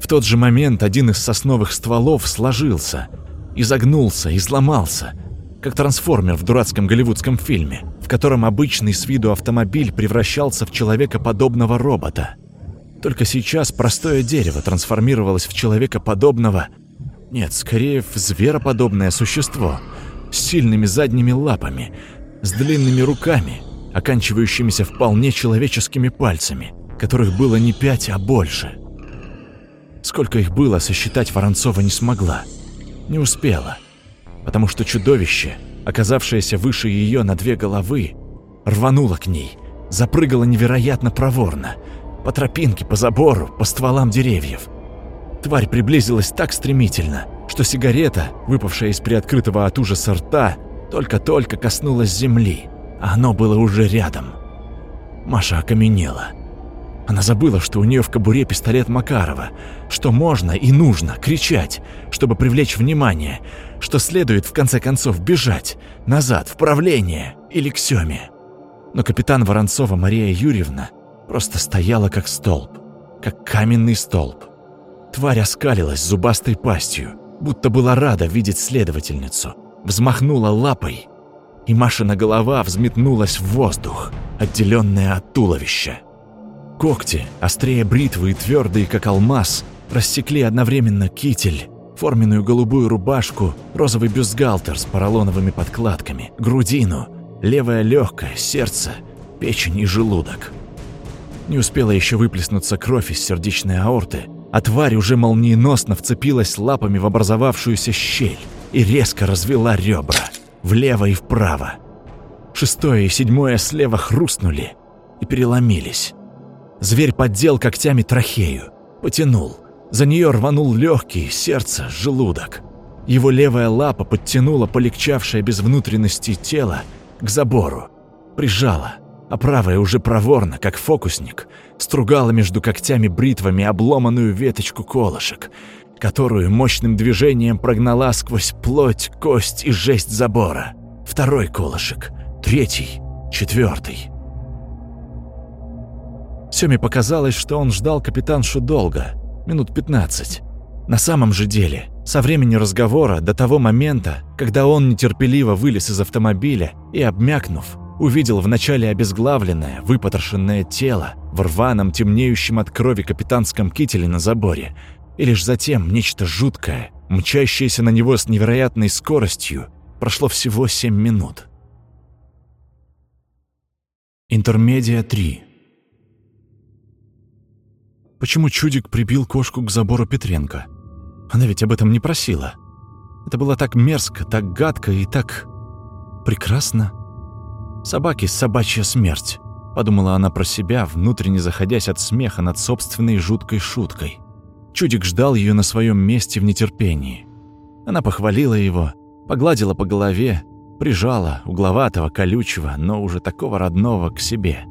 В тот же момент один из сосновых стволов сложился, изогнулся, изломался, как трансформер в дурацком голливудском фильме, в котором обычный с виду автомобиль превращался в человекоподобного робота. Только сейчас простое дерево трансформировалось в человекоподобного нет, скорее в звероподобное существо с сильными задними лапами, с длинными руками, оканчивающимися вполне человеческими пальцами, которых было не пять, а больше. Сколько их было, сосчитать Воронцова не смогла. Не успела, потому что чудовище, оказавшееся выше ее на две головы, рвануло к ней, запрыгало невероятно проворно, по тропинке, по забору, по стволам деревьев – Тварь приблизилась так стремительно, что сигарета, выпавшая из приоткрытого от ужаса рта, только-только коснулась земли, а оно было уже рядом. Маша окаменела. Она забыла, что у нее в кобуре пистолет Макарова, что можно и нужно кричать, чтобы привлечь внимание, что следует в конце концов бежать, назад, в правление или к Семе. Но капитан Воронцова Мария Юрьевна просто стояла как столб, как каменный столб. Тварь оскалилась зубастой пастью, будто была рада видеть следовательницу. Взмахнула лапой, и Машина голова взметнулась в воздух, отделенная от туловища. Когти, острее бритвы и твердые, как алмаз, рассекли одновременно китель, форменную голубую рубашку, розовый бюстгальтер с поролоновыми подкладками, грудину, левое легкое, сердце, печень и желудок. Не успела еще выплеснуться кровь из сердечной аорты, а тварь уже молниеносно вцепилась лапами в образовавшуюся щель и резко развела ребра влево и вправо. Шестое и седьмое слева хрустнули и переломились. Зверь поддел когтями трахею, потянул. За нее рванул легкий, сердце, желудок. Его левая лапа подтянула полегчавшее без внутренности тело к забору, прижала, а правая уже проворно, как фокусник, стругала между когтями бритвами обломанную веточку колышек, которую мощным движением прогнала сквозь плоть, кость и жесть забора. Второй колышек, третий, четвертый. Семе показалось, что он ждал капитаншу долго, минут пятнадцать. На самом же деле, со времени разговора до того момента, когда он нетерпеливо вылез из автомобиля и, обмякнув, увидел вначале обезглавленное, выпотрошенное тело в рваном, темнеющем от крови капитанском кителе на заборе. и лишь затем нечто жуткое, мчащееся на него с невероятной скоростью, прошло всего семь минут. Интермедия 3 Почему чудик прибил кошку к забору Петренко? Она ведь об этом не просила. Это было так мерзко, так гадко и так... прекрасно. Собаки — собачья смерть, подумала она про себя, внутренне заходясь от смеха над собственной жуткой шуткой. Чудик ждал ее на своем месте в нетерпении. Она похвалила его, погладила по голове, прижала угловатого, колючего, но уже такого родного к себе.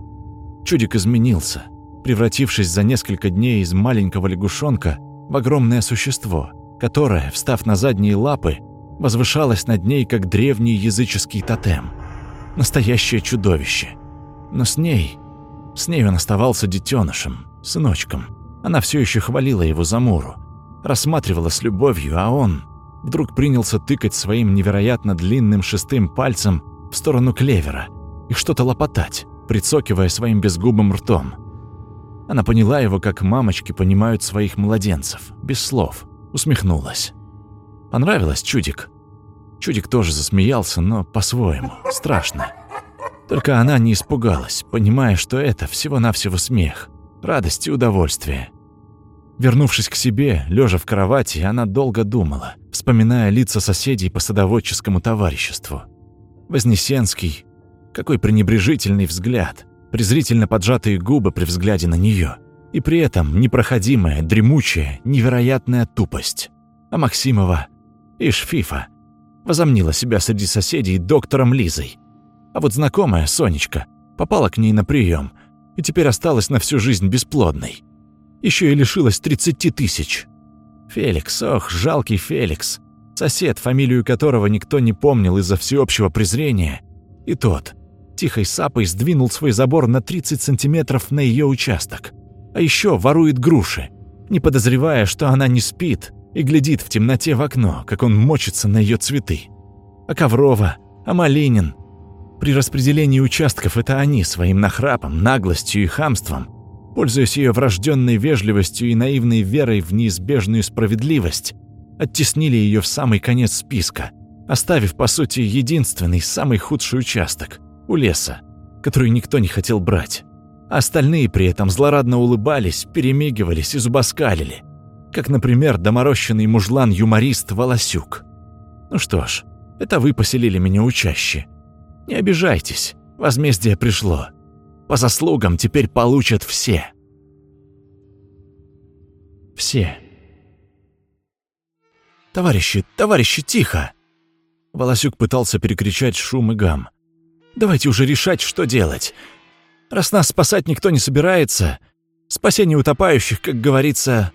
Чудик изменился — превратившись за несколько дней из маленького лягушонка в огромное существо, которое, встав на задние лапы, возвышалось над ней, как древний языческий тотем. Настоящее чудовище. Но с ней... С ней он оставался детенышем, сыночком. Она все еще хвалила его за Муру, рассматривала с любовью, а он вдруг принялся тыкать своим невероятно длинным шестым пальцем в сторону клевера и что-то лопотать, прицокивая своим безгубым ртом. Она поняла его, как мамочки понимают своих младенцев, без слов, усмехнулась. Понравилось чудик? Чудик тоже засмеялся, но по-своему, страшно. Только она не испугалась, понимая, что это всего-навсего смех, радость и удовольствие. Вернувшись к себе, лежа в кровати, она долго думала, вспоминая лица соседей по садоводческому товариществу. Вознесенский, какой пренебрежительный взгляд, презрительно поджатые губы при взгляде на нее, и при этом непроходимая, дремучая, невероятная тупость. А Максимова, ишь Фифа, возомнила себя среди соседей доктором Лизой. А вот знакомая, Сонечка, попала к ней на прием и теперь осталась на всю жизнь бесплодной. Еще и лишилась 30 тысяч. Феликс, ох, жалкий Феликс, сосед, фамилию которого никто не помнил из-за всеобщего презрения, и тот – тихой сапой сдвинул свой забор на 30 сантиметров на ее участок. А еще ворует груши, не подозревая, что она не спит и глядит в темноте в окно, как он мочится на ее цветы. А Коврова, а Малинин. При распределении участков это они своим нахрапом, наглостью и хамством, пользуясь ее врожденной вежливостью и наивной верой в неизбежную справедливость, оттеснили ее в самый конец списка, оставив, по сути, единственный, самый худший участок – у леса, который никто не хотел брать. Остальные при этом злорадно улыбались, перемигивались и зубоскалили, как, например, доморощенный мужлан-юморист Волосюк. Ну что ж, это вы поселили меня учаще. Не обижайтесь, возмездие пришло. По заслугам теперь получат все. Все. «Товарищи, товарищи, тихо!» Волосюк пытался перекричать шум и гам. Давайте уже решать, что делать. Раз нас спасать никто не собирается, спасение утопающих, как говорится...»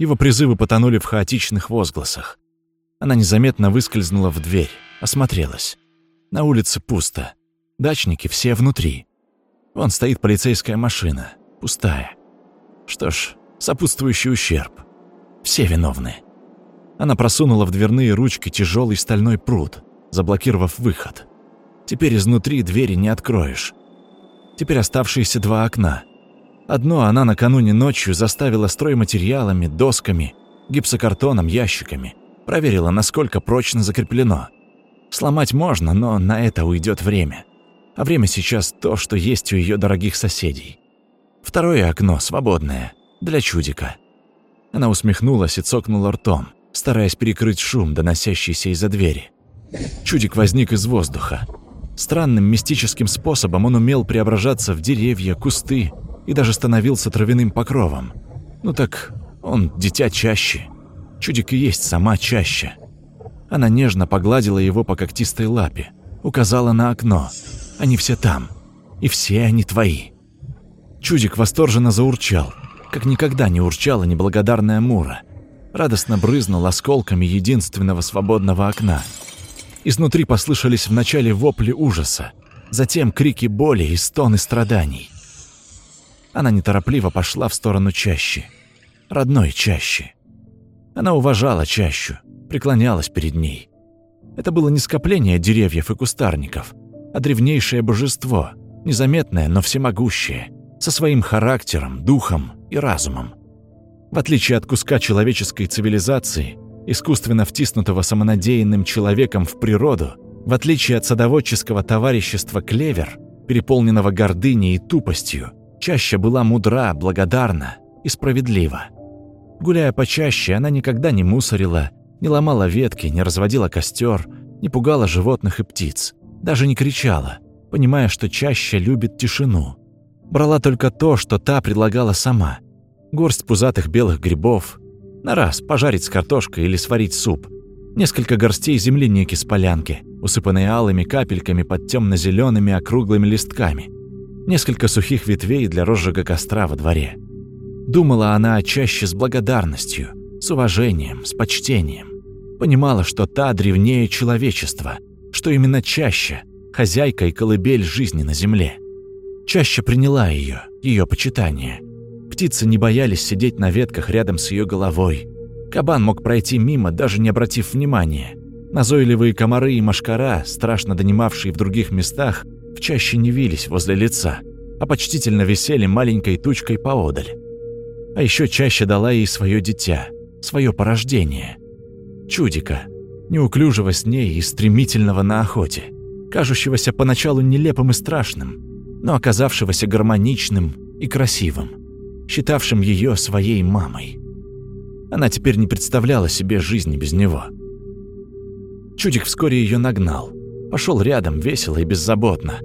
Его призывы потонули в хаотичных возгласах. Она незаметно выскользнула в дверь, осмотрелась. На улице пусто. Дачники все внутри. Вон стоит полицейская машина, пустая. Что ж, сопутствующий ущерб. Все виновны. Она просунула в дверные ручки тяжелый стальной пруд, заблокировав выход. Теперь изнутри двери не откроешь. Теперь оставшиеся два окна. Одно она накануне ночью заставила стройматериалами, досками, гипсокартоном, ящиками. Проверила, насколько прочно закреплено. Сломать можно, но на это уйдет время. А время сейчас то, что есть у ее дорогих соседей. Второе окно свободное, для чудика. Она усмехнулась и цокнула ртом, стараясь перекрыть шум, доносящийся из-за двери. Чудик возник из воздуха, Странным мистическим способом он умел преображаться в деревья, кусты и даже становился травяным покровом. Ну так он дитя чаще. Чудик и есть сама чаще. Она нежно погладила его по когтистой лапе, указала на окно. Они все там, и все они твои. Чудик восторженно заурчал, как никогда не урчала неблагодарная Мура. Радостно брызнул осколками единственного свободного окна – Изнутри послышались вначале вопли ужаса, затем крики боли и стоны страданий. Она неторопливо пошла в сторону чащи. Родной чащи. Она уважала чащу, преклонялась перед ней. Это было не скопление деревьев и кустарников, а древнейшее божество, незаметное, но всемогущее, со своим характером, духом и разумом. В отличие от куска человеческой цивилизации, искусственно втиснутого самонадеянным человеком в природу, в отличие от садоводческого товарищества «Клевер», переполненного гордыней и тупостью, чаще была мудра, благодарна и справедлива. Гуляя почаще, она никогда не мусорила, не ломала ветки, не разводила костер, не пугала животных и птиц, даже не кричала, понимая, что чаще любит тишину. Брала только то, что та предлагала сама. Горсть пузатых белых грибов, на раз пожарить с картошкой или сварить суп, несколько горстей земляники с полянки, усыпанные алыми капельками под темно зелеными округлыми листками, несколько сухих ветвей для розжига костра во дворе. Думала она чаще с благодарностью, с уважением, с почтением. Понимала, что та древнее человечества, что именно чаще хозяйка и колыбель жизни на земле. Чаще приняла ее, ее почитание. Птицы не боялись сидеть на ветках рядом с ее головой. Кабан мог пройти мимо, даже не обратив внимания. Назойливые комары и мошкара, страшно донимавшие в других местах, в чаще не вились возле лица, а почтительно висели маленькой тучкой поодаль. А еще чаще дала ей свое дитя, свое порождение. Чудика, неуклюжего с ней и стремительного на охоте, кажущегося поначалу нелепым и страшным, но оказавшегося гармоничным и красивым, считавшим ее своей мамой. Она теперь не представляла себе жизни без него. Чудик вскоре ее нагнал, пошел рядом весело и беззаботно.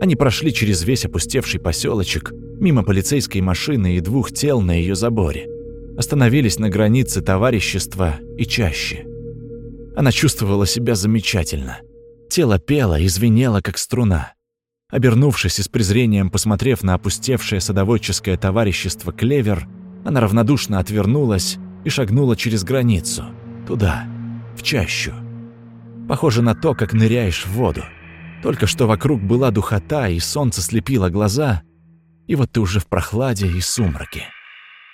Они прошли через весь опустевший поселочек, мимо полицейской машины и двух тел на ее заборе. Остановились на границе товарищества и чаще. Она чувствовала себя замечательно. Тело пело и звенело, как струна. Обернувшись и с презрением посмотрев на опустевшее садоводческое товарищество «Клевер», она равнодушно отвернулась и шагнула через границу. Туда, в чащу. Похоже на то, как ныряешь в воду. Только что вокруг была духота, и солнце слепило глаза, и вот ты уже в прохладе и сумраке.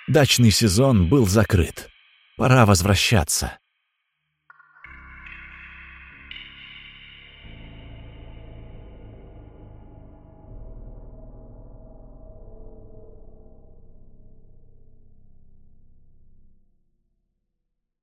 Дачный сезон был закрыт. Пора возвращаться.